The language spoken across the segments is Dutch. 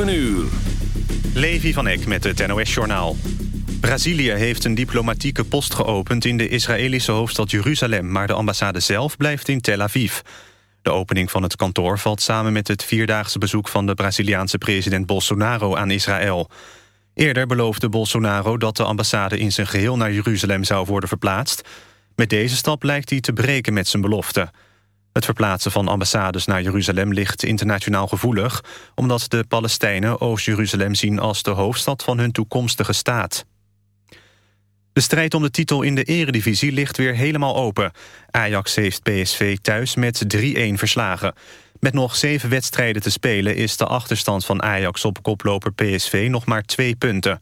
7 uur. Levi van Eck met het NOS-journaal. Brazilië heeft een diplomatieke post geopend in de Israëlische hoofdstad Jeruzalem... maar de ambassade zelf blijft in Tel Aviv. De opening van het kantoor valt samen met het vierdaagse bezoek... van de Braziliaanse president Bolsonaro aan Israël. Eerder beloofde Bolsonaro dat de ambassade in zijn geheel naar Jeruzalem zou worden verplaatst. Met deze stap lijkt hij te breken met zijn belofte... Het verplaatsen van ambassades naar Jeruzalem ligt internationaal gevoelig... omdat de Palestijnen Oost-Jeruzalem zien als de hoofdstad van hun toekomstige staat. De strijd om de titel in de eredivisie ligt weer helemaal open. Ajax heeft PSV thuis met 3-1 verslagen. Met nog zeven wedstrijden te spelen is de achterstand van Ajax op koploper PSV nog maar twee punten.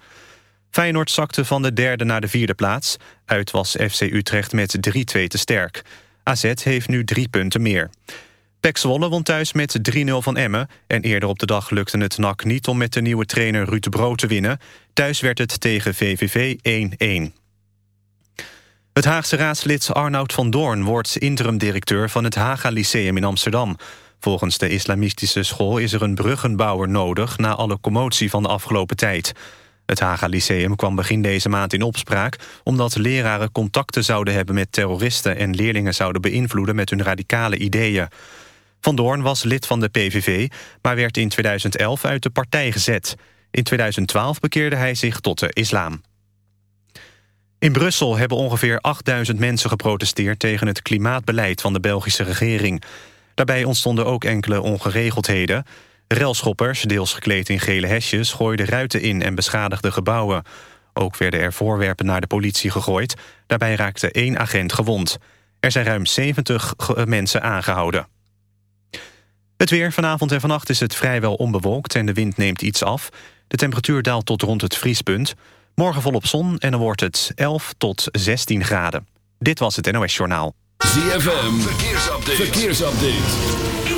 Feyenoord zakte van de derde naar de vierde plaats. Uit was FC Utrecht met 3-2 te sterk. AZ heeft nu drie punten meer. Pek Zwolle won thuis met 3-0 van Emmen... en eerder op de dag lukte het NAC niet om met de nieuwe trainer Ruud de Brood te winnen. Thuis werd het tegen VVV 1-1. Het Haagse raadslid Arnoud van Doorn wordt interim-directeur... van het Haga Lyceum in Amsterdam. Volgens de islamistische school is er een bruggenbouwer nodig... na alle commotie van de afgelopen tijd... Het Haga Lyceum kwam begin deze maand in opspraak... omdat leraren contacten zouden hebben met terroristen... en leerlingen zouden beïnvloeden met hun radicale ideeën. Van Doorn was lid van de PVV, maar werd in 2011 uit de partij gezet. In 2012 bekeerde hij zich tot de islam. In Brussel hebben ongeveer 8000 mensen geprotesteerd... tegen het klimaatbeleid van de Belgische regering. Daarbij ontstonden ook enkele ongeregeldheden... Relschoppers, deels gekleed in gele hesjes, gooiden ruiten in en beschadigden gebouwen. Ook werden er voorwerpen naar de politie gegooid. Daarbij raakte één agent gewond. Er zijn ruim 70 mensen aangehouden. Het weer vanavond en vannacht is het vrijwel onbewolkt en de wind neemt iets af. De temperatuur daalt tot rond het vriespunt. Morgen volop zon en dan wordt het 11 tot 16 graden. Dit was het NOS Journaal. ZFM, verkeersupdate. verkeersupdate.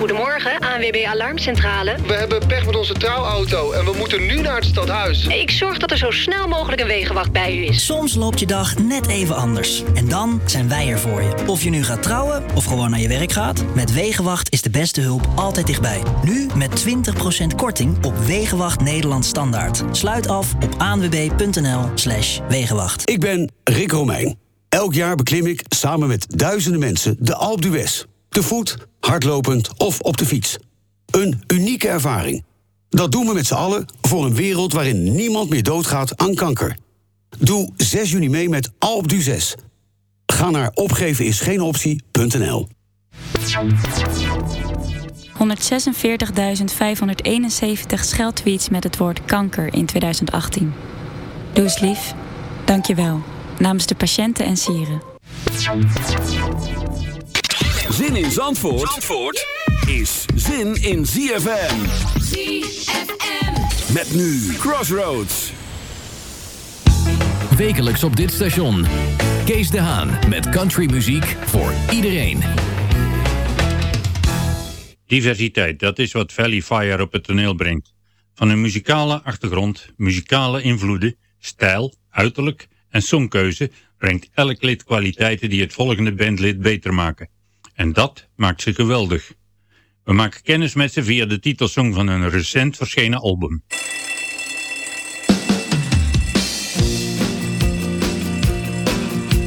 Goedemorgen, ANWB Alarmcentrale. We hebben pech met onze trouwauto en we moeten nu naar het stadhuis. Ik zorg dat er zo snel mogelijk een wegenwacht bij u is. Soms loopt je dag net even anders. En dan zijn wij er voor je. Of je nu gaat trouwen of gewoon naar je werk gaat... met Wegenwacht is de beste hulp altijd dichtbij. Nu met 20% korting op Wegenwacht Nederland Standaard. Sluit af op anwb.nl slash Wegenwacht. Ik ben Rick Romeijn. Elk jaar beklim ik samen met duizenden mensen de Alpe d'Huez. Te voet, hardlopend of op de fiets. Een unieke ervaring. Dat doen we met z'n allen voor een wereld waarin niemand meer doodgaat aan kanker. Doe 6 juni mee met Alp du 6. Ga naar opgevenisgeenoptie.nl 146.571 scheldtweets met het woord kanker in 2018. Doe eens lief. Dank je wel. Namens de patiënten en sieren. Zin in Zandvoort, Zandvoort is zin in ZFM. ZFM. Met nu Crossroads. Wekelijks op dit station. Kees de Haan met countrymuziek voor iedereen. Diversiteit, dat is wat Valley Fire op het toneel brengt. Van hun muzikale achtergrond, muzikale invloeden, stijl, uiterlijk en songkeuze brengt elk lid kwaliteiten die het volgende bandlid beter maken. En dat maakt ze geweldig. We maken kennis met ze via de titelsong van hun recent verschenen album.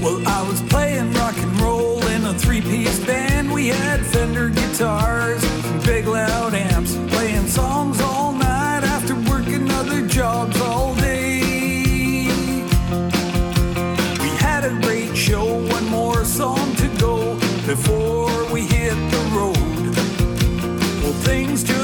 Well, I was playing rock and roll in a three-piece band. We had Fender guitars, big loud amps, playing songs all night after working other jobs all day. We had a great show, one more song to go before things just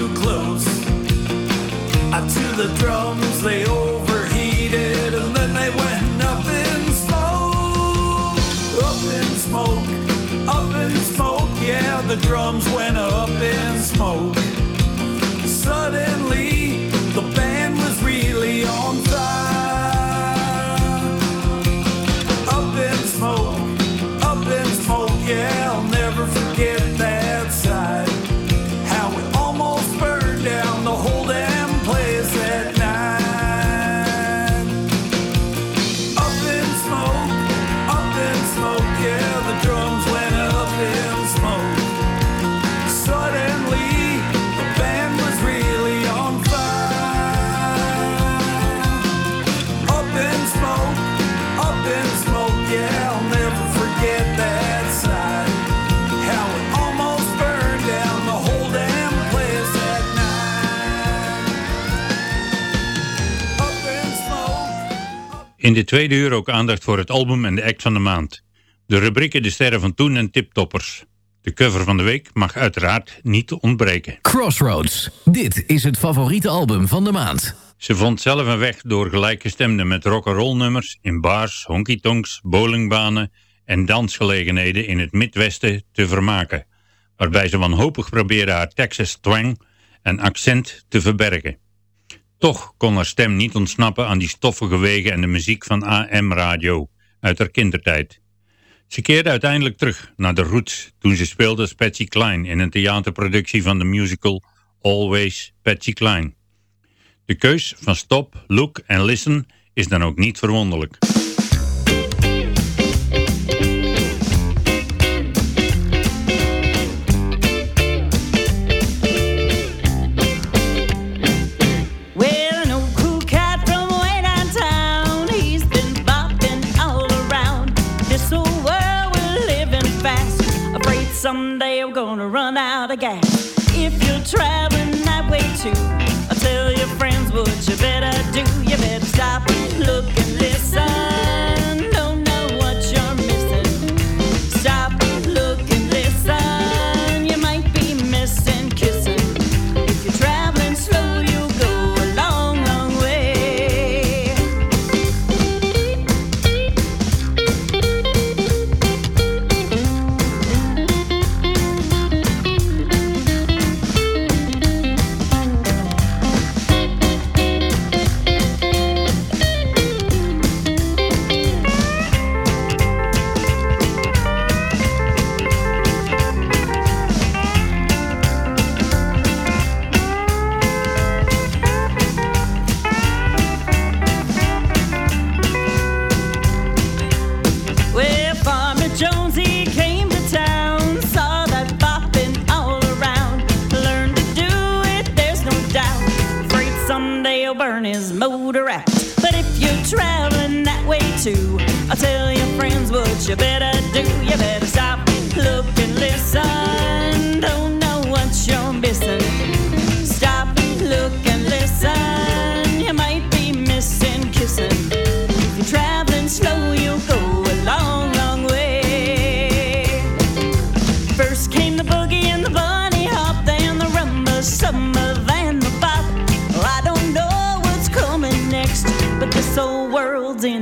too close. I to the drums, they overheated, and then they went up in smoke. Up in smoke, up in smoke, yeah, the drums went up in smoke. In de tweede uur ook aandacht voor het album en de act van de maand. De rubrieken De Sterren van Toen en Tiptoppers. De cover van de week mag uiteraard niet ontbreken. Crossroads. Dit is het favoriete album van de maand. Ze vond zelf een weg door gelijkgestemden met rock'n'roll nummers in bars, honky-tonks, bowlingbanen en dansgelegenheden in het Midwesten te vermaken, waarbij ze wanhopig probeerde haar Texas twang en accent te verbergen. Toch kon haar stem niet ontsnappen aan die stoffige wegen en de muziek van AM-radio uit haar kindertijd. Ze keerde uiteindelijk terug naar de roots toen ze speelde als Patsy Cline in een theaterproductie van de musical Always Patsy Cline. De keus van Stop, Look en Listen is dan ook niet verwonderlijk.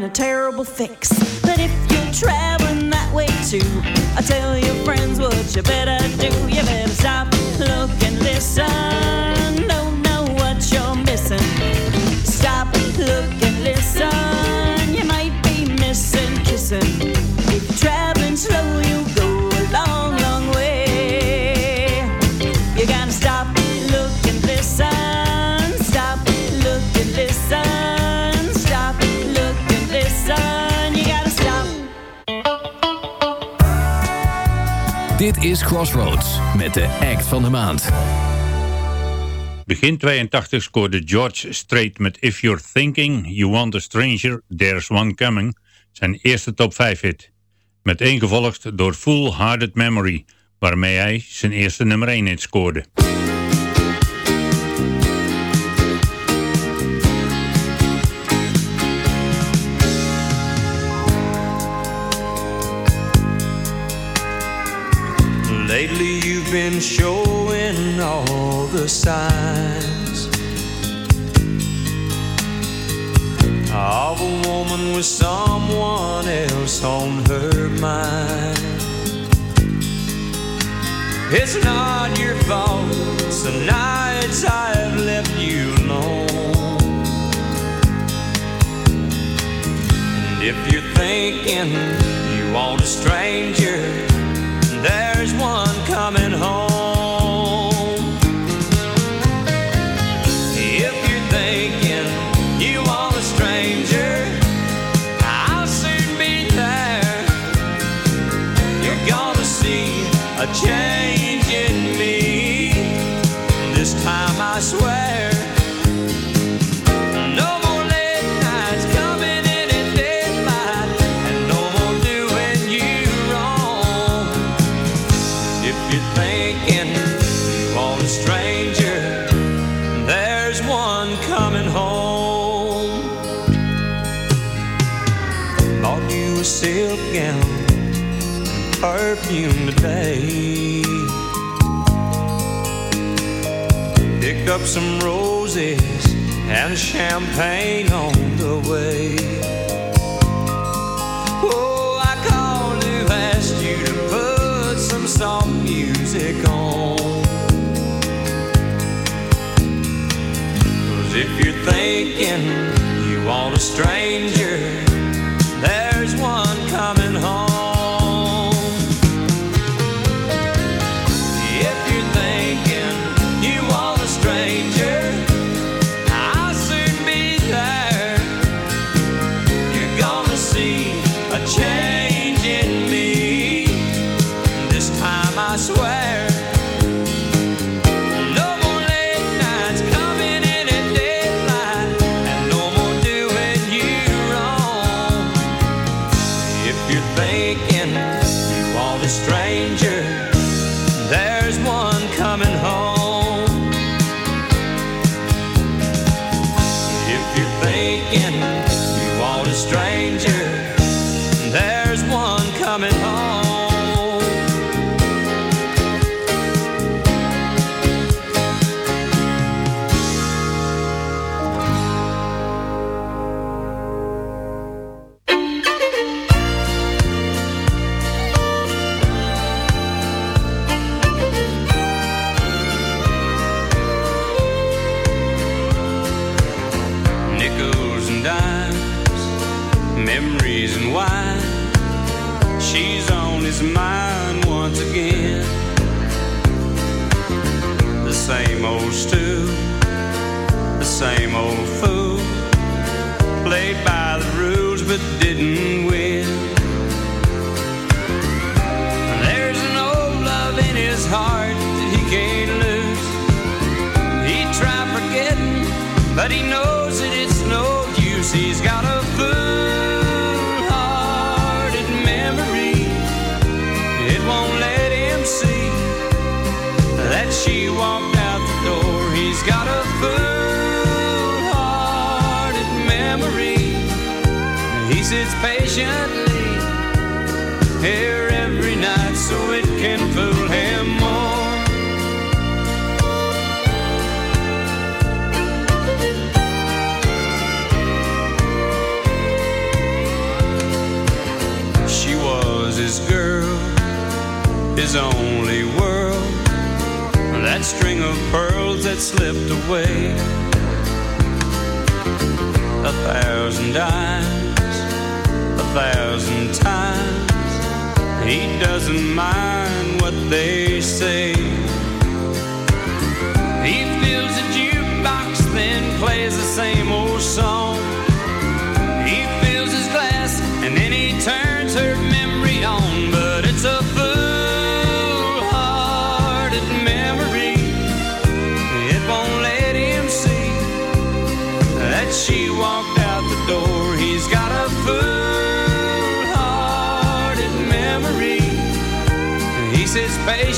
a terrible fix. But if you're traveling that way too, I tell your friends what you better do. You better stop, look, and listen. Don't know what you're missing. Dit is Crossroads met de act van de maand. Begin 82 scoorde George Strait met If You're Thinking You Want a Stranger, There's One Coming zijn eerste top 5 hit. Met gevolgd door Full Hearted Memory, waarmee hij zijn eerste nummer 1 hit scoorde. We've been showing all the signs of a woman with someone else on her mind. It's not your fault, it's the nights I've left you alone. And if you're thinking you want a stranger, coming home. up some roses and champagne on the way. Oh, I called to ask you to put some soft music on. Cause if you're thinking you want a stranger,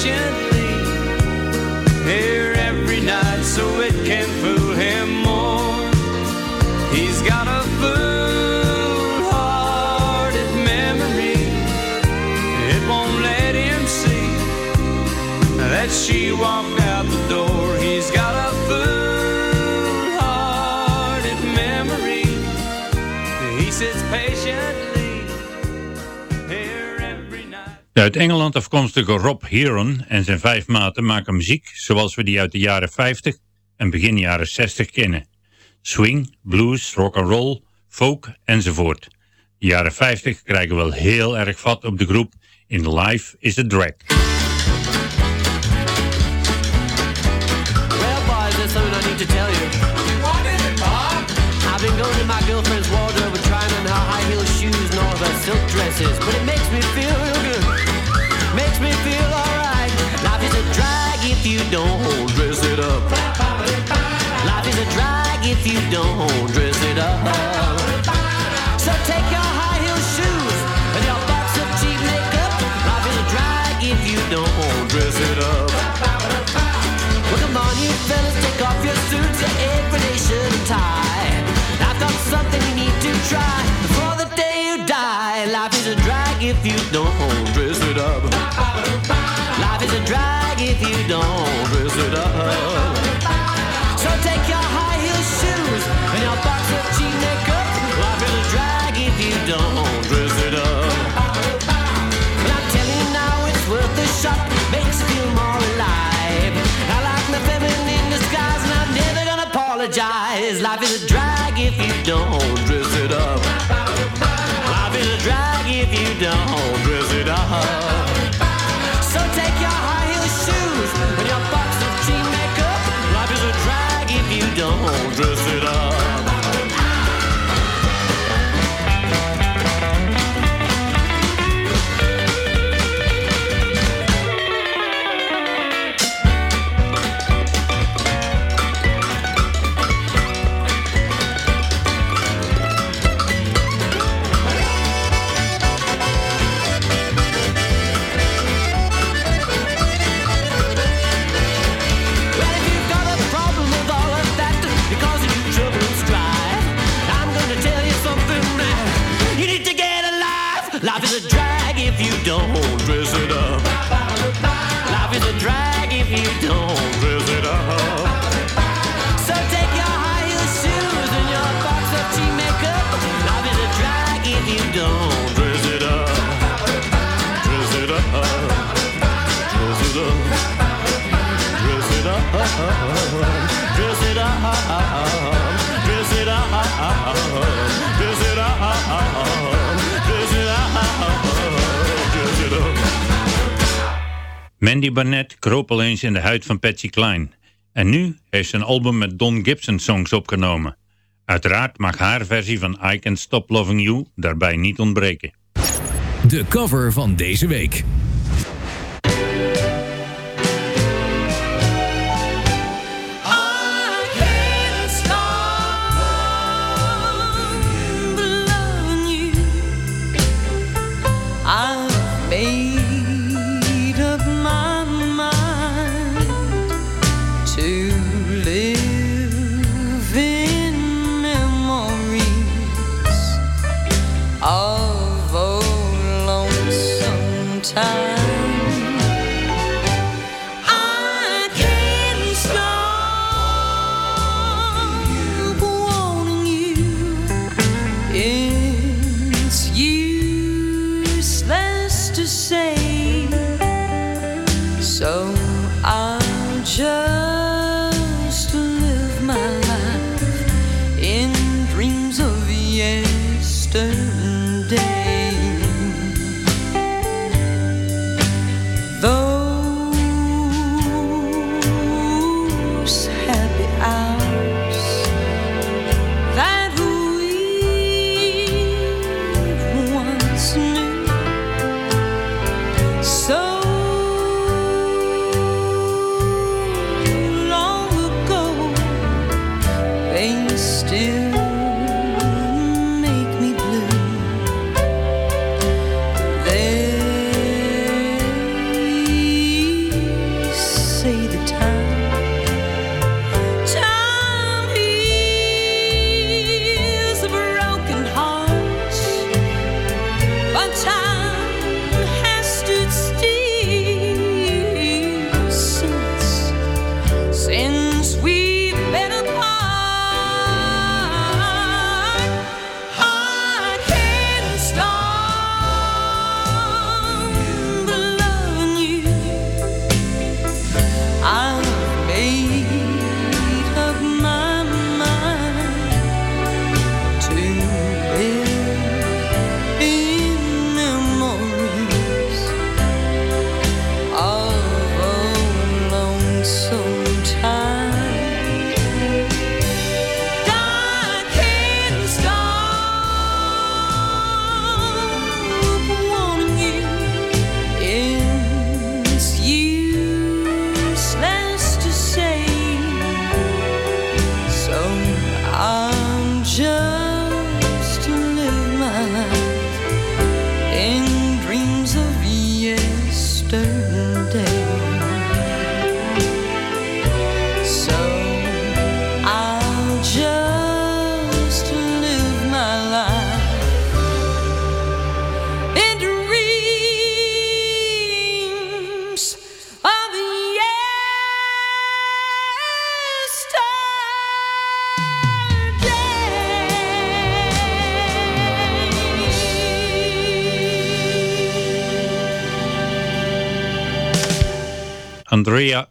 patiently here every night so it can fool him more. He's got a full-hearted memory. It won't let him see that she walked out De uit Engeland afkomstige Rob Heron en zijn vijf maten maken muziek zoals we die uit de jaren 50 en begin jaren 60 kennen. Swing, blues, rock and roll, folk enzovoort. De jaren 50 krijgen wel heel erg vat op de groep in Life is a Drag. Well, boys, there's something I need to tell you. What is it, Bob? I've been going to my girlfriend's wardrobe and trying on her high heel shoes and all of her silk dresses, but it makes me feel don't dress it up. Life is a drag if you don't dress it up. So take your high heel shoes and your box of cheap makeup. Life is a drag if you don't dress it up. Well, come on, you fellas, take off your suits, your everyday shirt and tie. I've got something you need to try before the day you die. Life is a drag if you don't dress it up. Life is a drag you don't dress it up. So take your high shoes and your box of cheap. Life is a drag if you don't I'm telling you now, it's worth. Makes you feel more alive. I like my feminine disguise, and I'm never gonna apologize. Life is a drag if you don't don't dress Mandy Barnett kroop al eens in de huid van Patsy Cline. En nu heeft ze een album met Don Gibson songs opgenomen. Uiteraard mag haar versie van I Can't Stop Loving You daarbij niet ontbreken. De cover van deze week.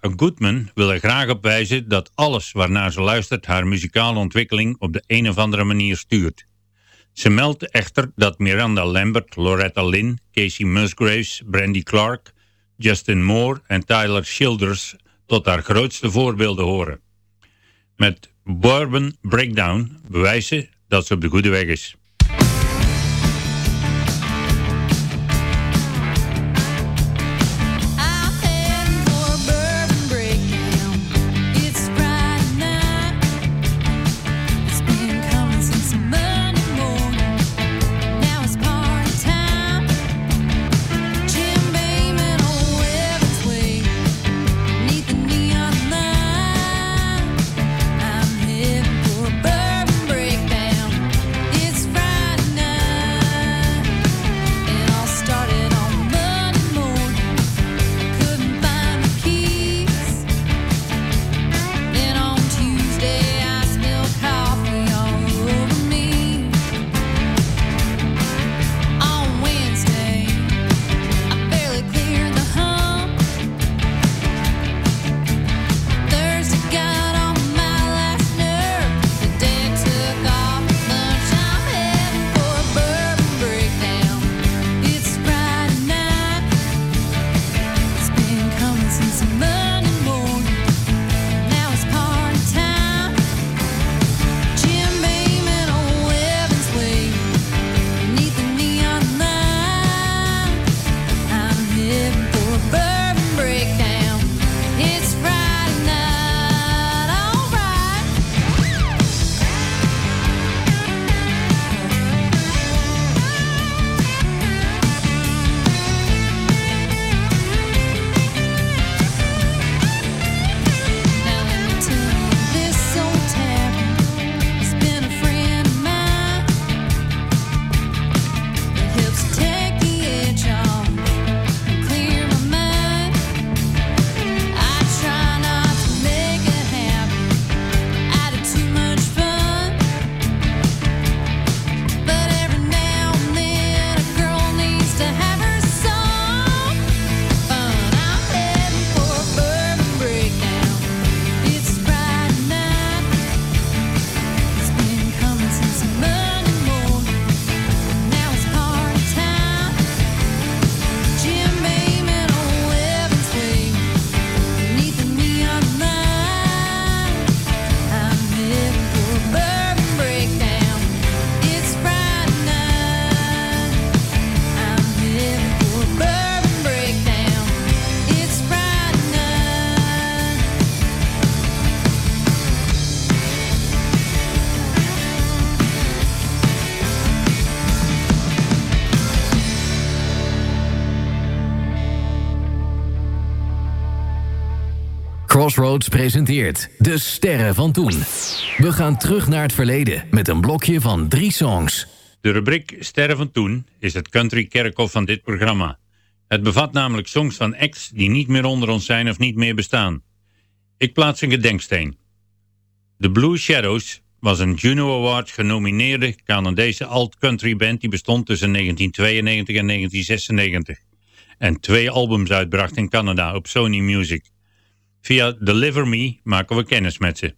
Goodman wil er graag op wijzen dat alles waarnaar ze luistert haar muzikale ontwikkeling op de een of andere manier stuurt. Ze meldt echter dat Miranda Lambert, Loretta Lynn, Casey Musgraves, Brandy Clark, Justin Moore en Tyler Childers tot haar grootste voorbeelden horen. Met Bourbon Breakdown bewijst ze dat ze op de goede weg is. Crossroads presenteert De Sterren van Toen. We gaan terug naar het verleden met een blokje van drie songs. De rubriek Sterren van Toen is het country kerkhof van dit programma. Het bevat namelijk songs van acts die niet meer onder ons zijn of niet meer bestaan. Ik plaats een gedenksteen. The Blue Shadows was een Juno Award genomineerde Canadese alt-country band die bestond tussen 1992 en 1996 en twee albums uitbracht in Canada op Sony Music. Via Deliver Me maken we kennis met ze.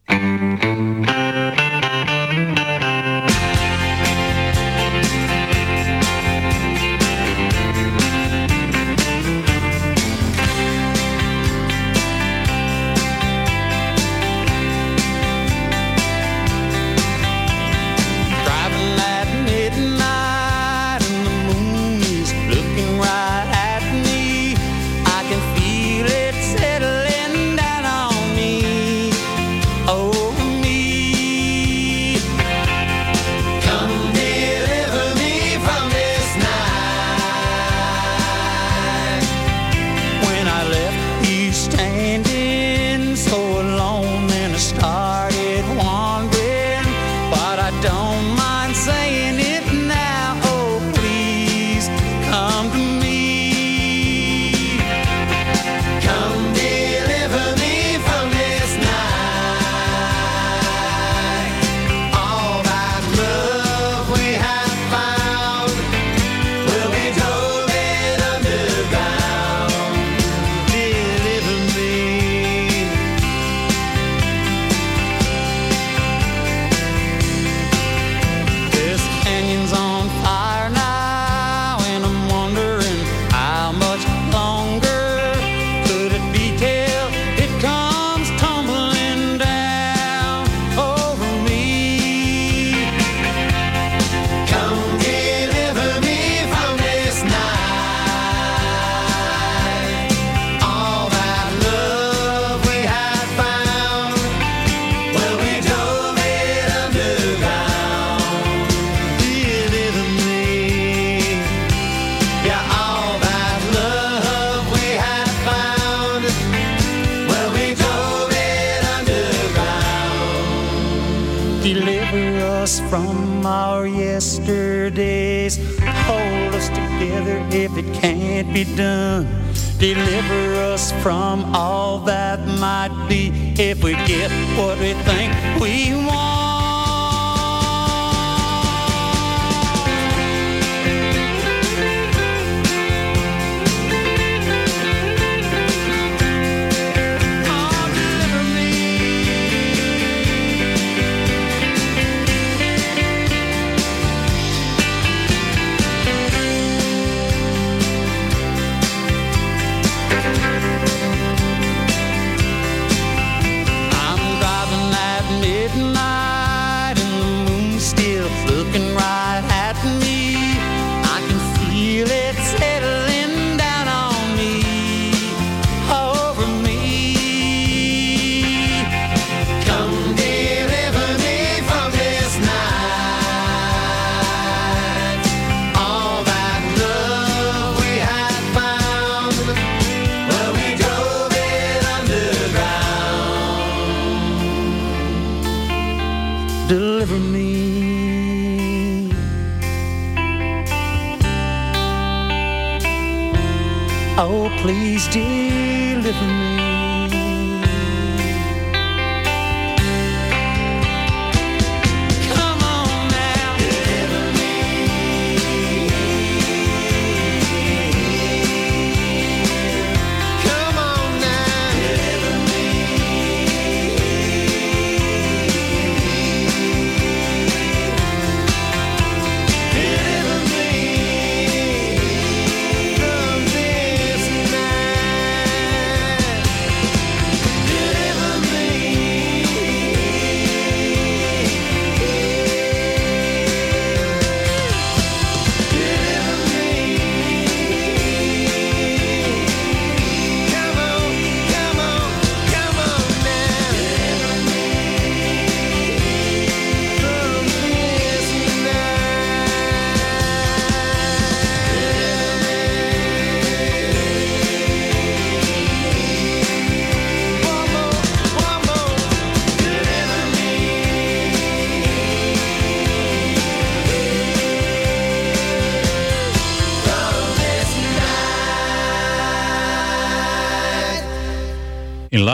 if we get what we think we want.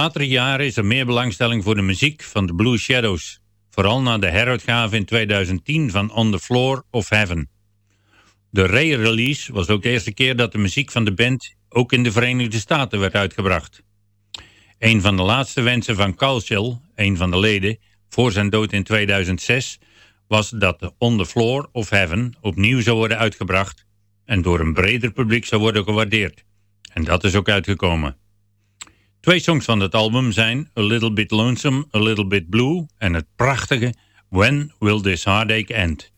Latere jaren is er meer belangstelling voor de muziek van de Blue Shadows. Vooral na de heruitgave in 2010 van On the Floor of Heaven. De re-release was ook de eerste keer dat de muziek van de band ook in de Verenigde Staten werd uitgebracht. Een van de laatste wensen van Kalsel, een van de leden, voor zijn dood in 2006, was dat de On the Floor of Heaven opnieuw zou worden uitgebracht en door een breder publiek zou worden gewaardeerd. En dat is ook uitgekomen. Twee songs van het album zijn A Little Bit Lonesome, A Little Bit Blue en het prachtige When Will This Heartache End?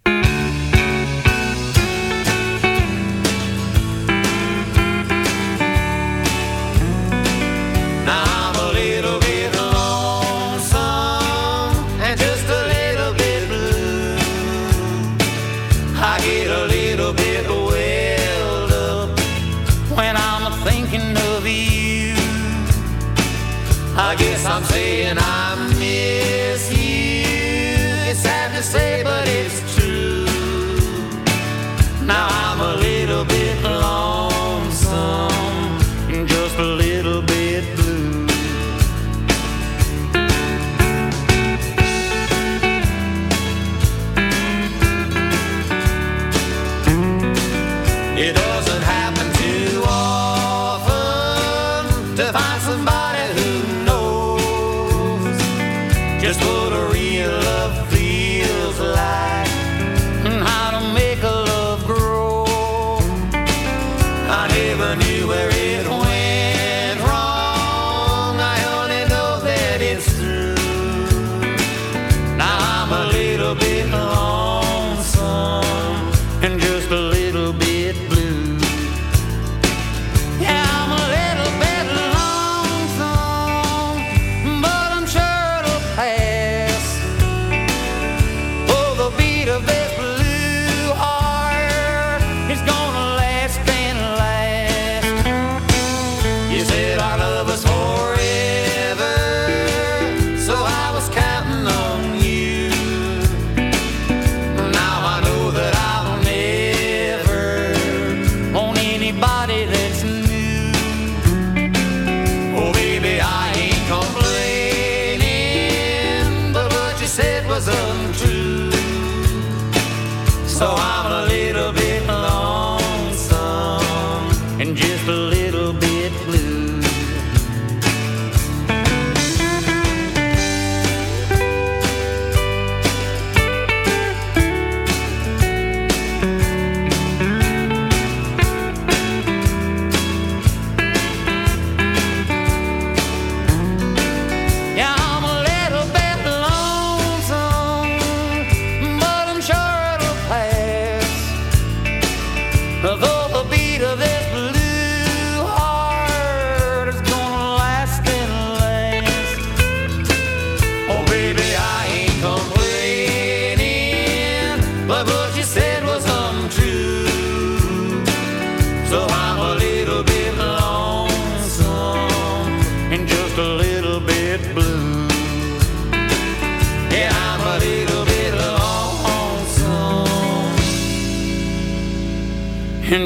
The beat of this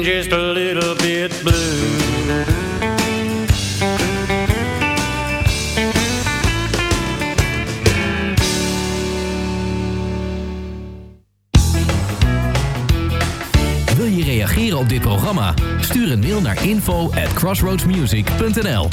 just a little bit blue. Wil je reageren op dit programma? Stuur een mail naar info at crossroadsmusic.nl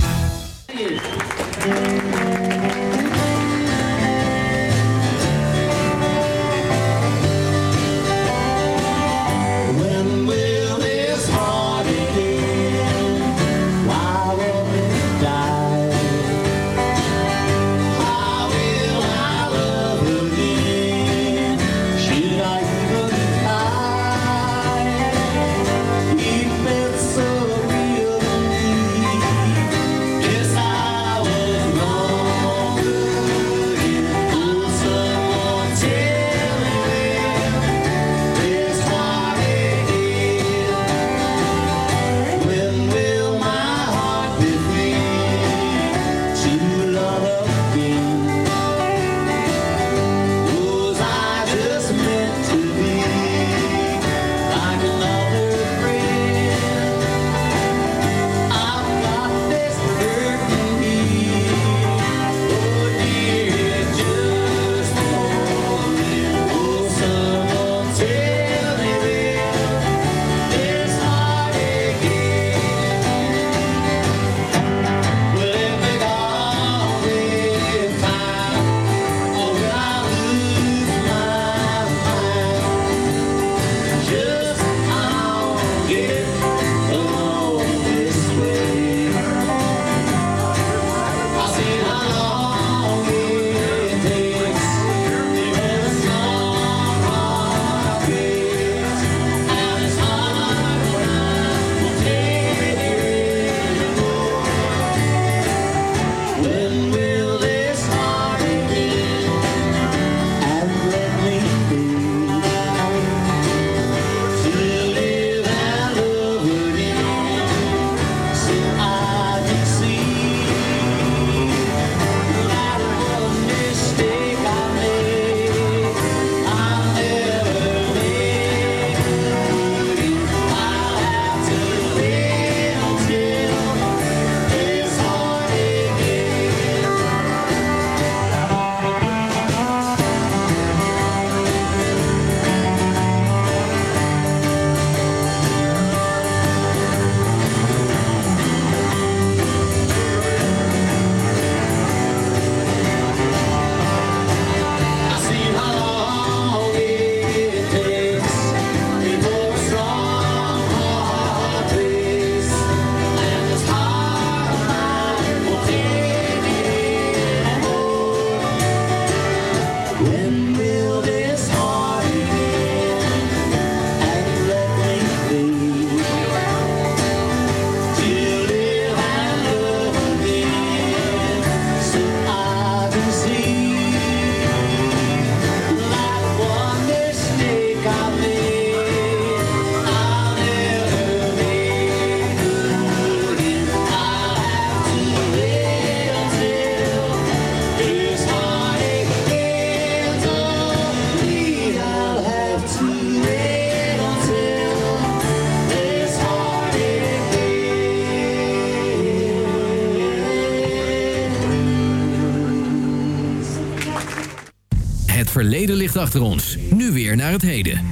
achter ons. Nu weer naar het heden.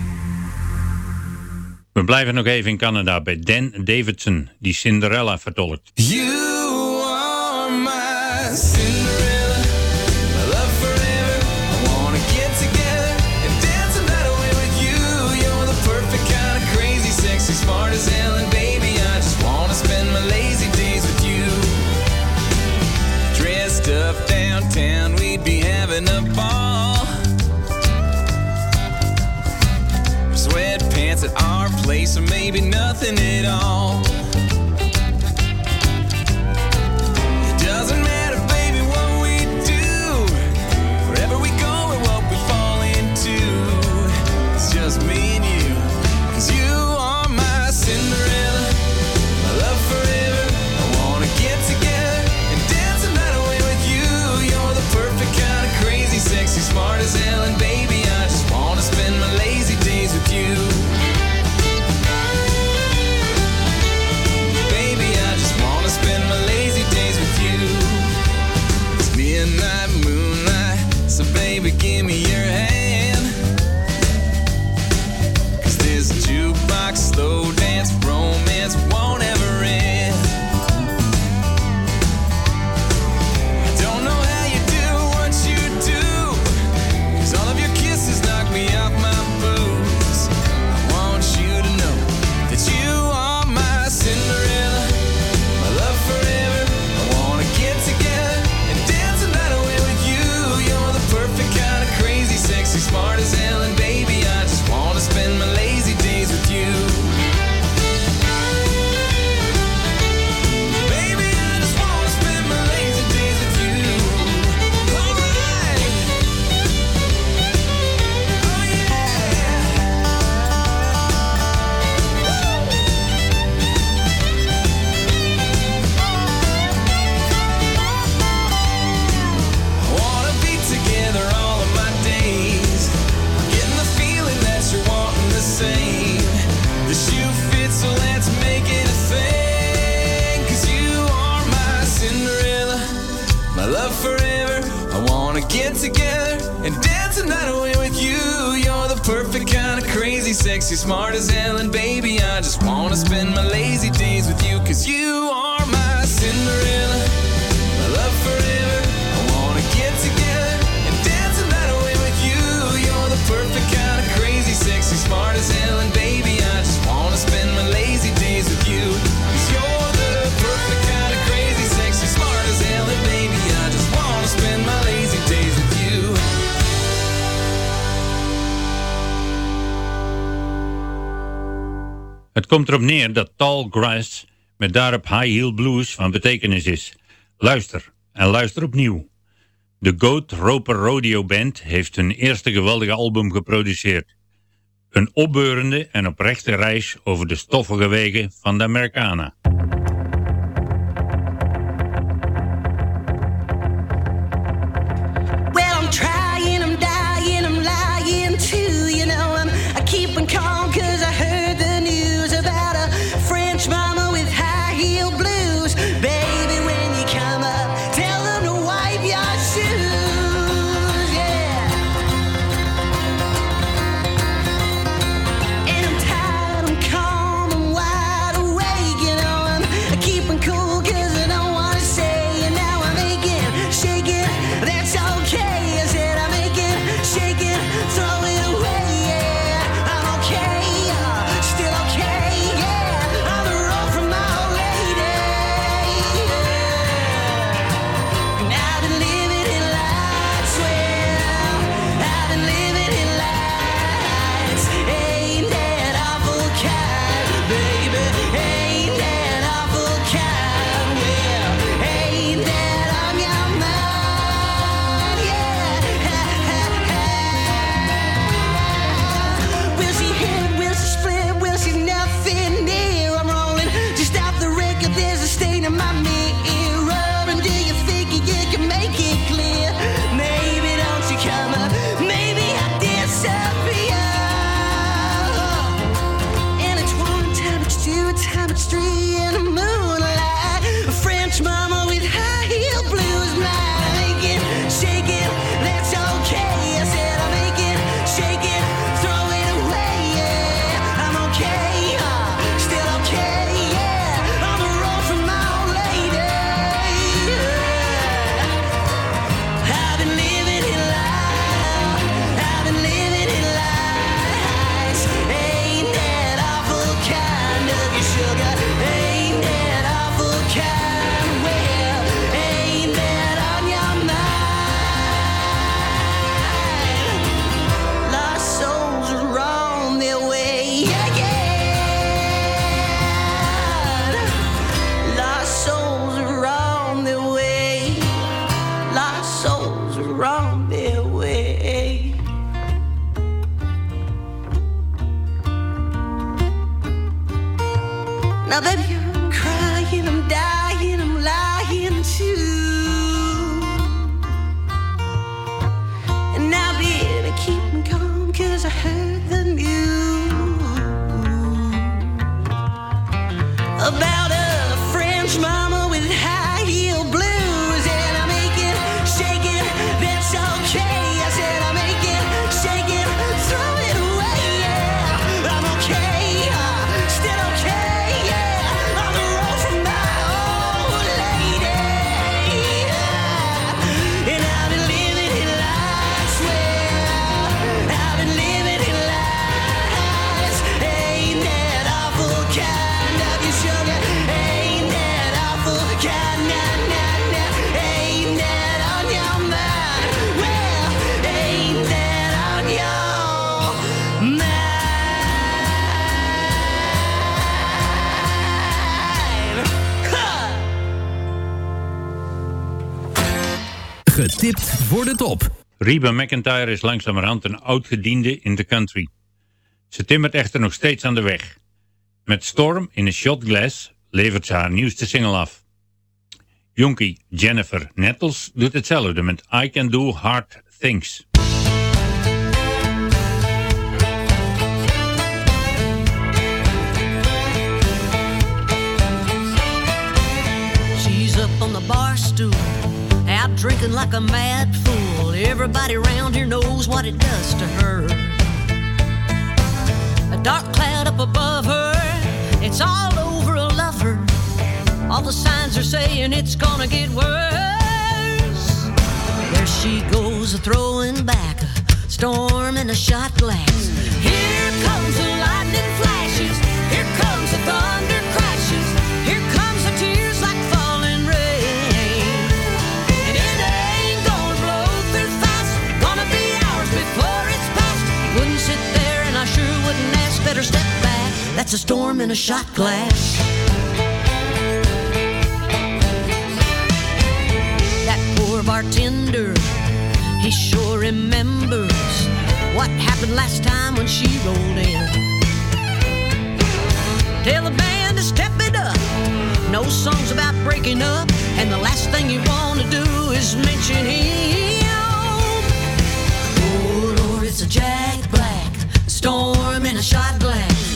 We blijven nog even in Canada bij Dan Davidson, die Cinderella vertolkt. You are my Cinderella. moonlight, moonlight. So, baby, give me your hand. Cause a jukebox slow. sexy, smart as hell, and baby, I just wanna spend my lazy days with you, cause you Het komt erop neer dat Tall Grass met daarop High Heel Blues van betekenis is. Luister, en luister opnieuw. De Goat Roper Rodeo Band heeft hun eerste geweldige album geproduceerd. Een opbeurende en oprechte reis over de stoffige wegen van de Americana. Getipt voor de top. Reba McIntyre is langzamerhand een oud-gediende in de country. Ze timmert echter nog steeds aan de weg. Met Storm in een Shot Glass levert ze haar nieuwste single af. Jonkie Jennifer Nettles doet hetzelfde met I Can Do Hard Things. She's up on the bar stool, drinking like a mad fool. Everybody around here knows what it does to her. A dark cloud up above her, it's all over a lover. All the signs are saying it's gonna get worse. There she goes, throwing back a storm in a shot glass. Here comes the better step back. That's a storm in a shot glass. That poor bartender, he sure remembers what happened last time when she rolled in. Tell the band to step it up. No songs about breaking up, and the last thing you want to do is mention him. Oh Lord, it's a Jack Black storm in a shot glass.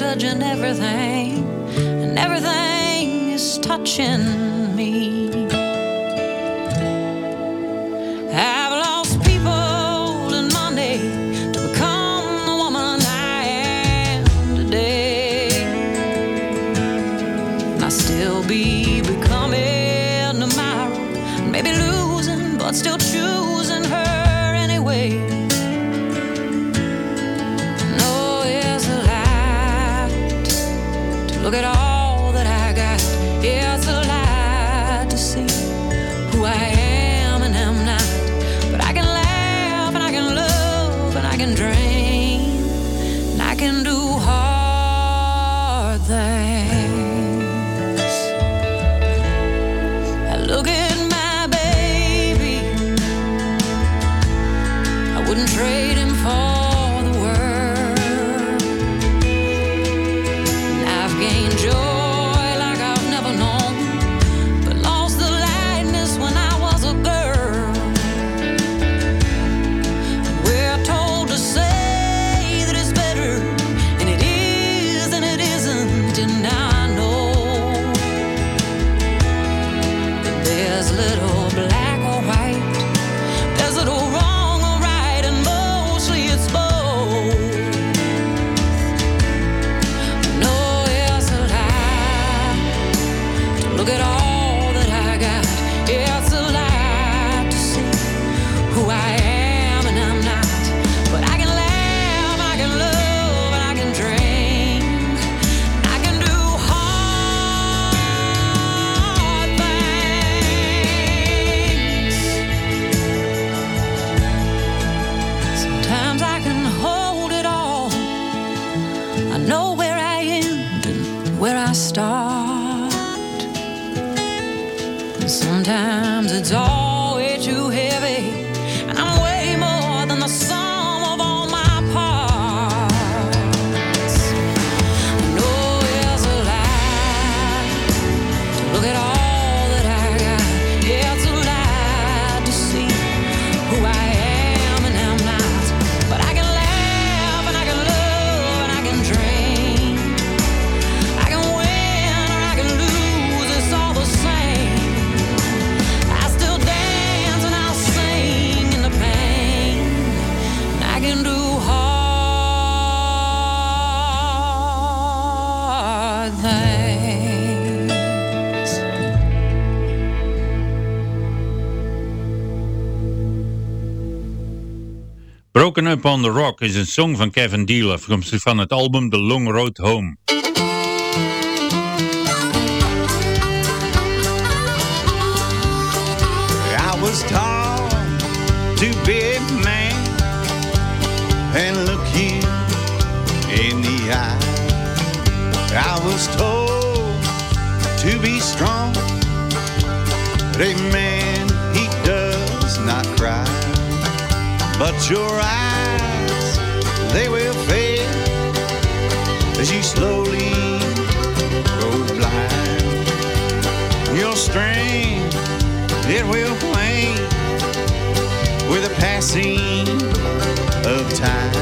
Touching everything, and everything is touching me. Broken Up on the Rock is een song van Kevin Deal afkomstig van het album The Long Road Home. I was be a man and look you in the eye. I was told to be strong, but a man he does not cry. But your eyes, will wane with the passing of time.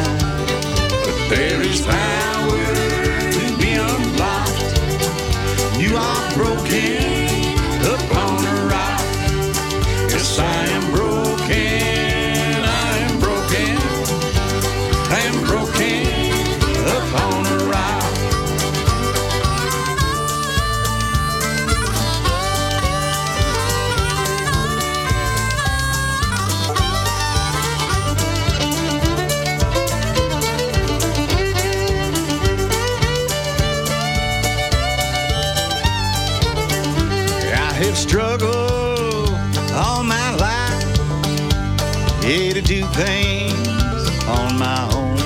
Things on my own.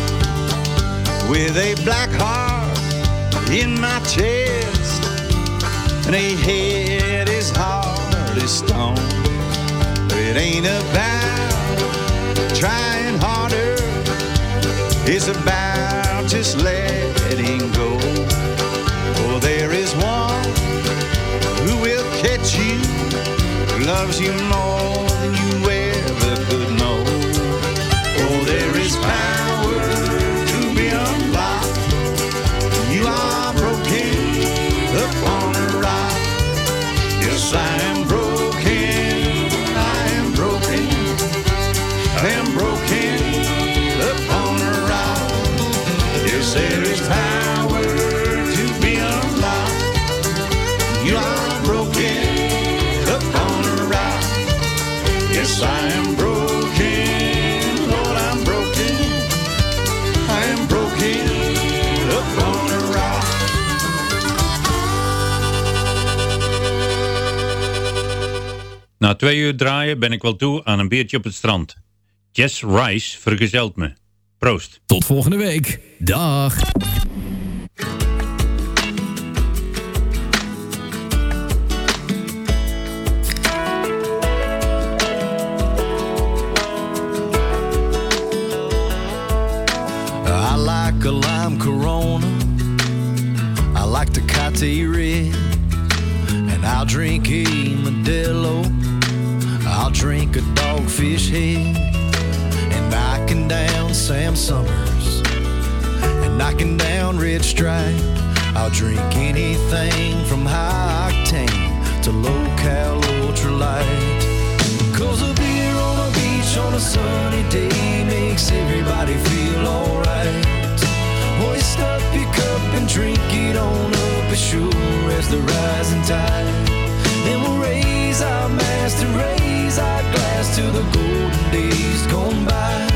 With a black heart in my chest and a head as hard as stone. It ain't about trying harder, it's about just letting go. For there is one who will catch you, who loves you more Yes, I am broken. Lord, I'm broken. I am broken upon a rock. Na twee uur draaien ben ik wel toe aan een biertje op het strand. Jess Rice vergezelt me. Proost. Tot volgende week. Dag. Like a lime Corona. I like the Tecate Red. And I'll drink a Modelo. I'll drink a Dogfish Head. And I knocking down Sam Summers. And knocking down Red Stripe. I'll drink anything from high octane to low cal ultralight. Cause a beer on a beach on a sunny day makes everybody feel alright. And drink it on up as sure as the rising tide. Then we'll raise our master, raise our glass to the golden days gone by.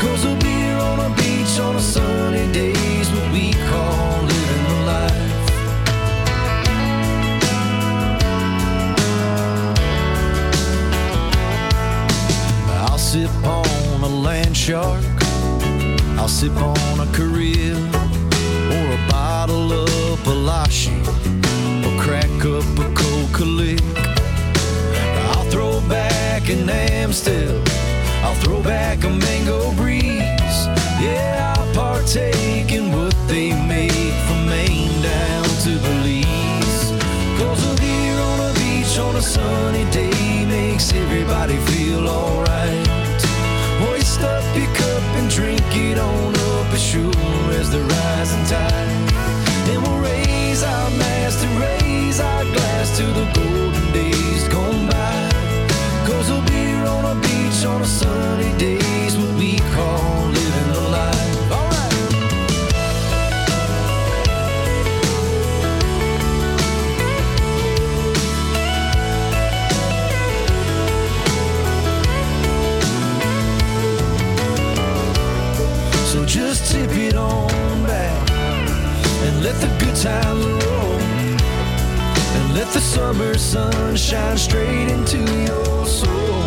Cause a beer on a beach on a sunny day is what we call living the life. I'll sip on a land shark. I'll sip on a Carib a bottle of Palashi or crack up a Coca Lick. I'll throw drinking Amstel. I'll throw back a mango breeze. Yeah, I'll partake in what they make from Maine down to Belize. Cause a beer on a beach on a sunny day makes everybody feel alright. Hoist up your cup and drink it on up as sure as the rising tide. The good roll. And let the summer sun shine straight into your soul.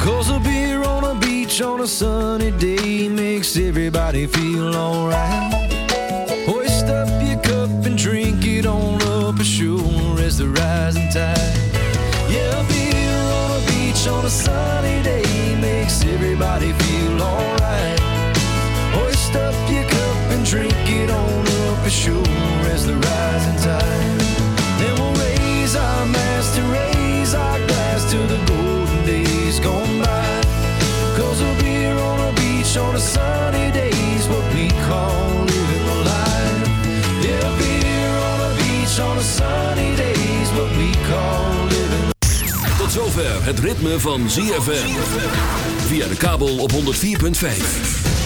Cause a beer on a beach on a sunny day makes everybody feel alright. Hoist up your cup and drink it on up as sure as the rising tide. Yeah, beer on a beach on a sunny day makes everybody feel alright. Hoist up your cup drink it on up as sure as the rising tide. Then we'll raise our mass to raise our glass to the golden days gone by. Cause a beer on a beach on a sunny day is what we call living a life. Yeah, beer on a beach on a sunny day is what we call living Tot zover het ritme van ZFM. Via de kabel op 104.5.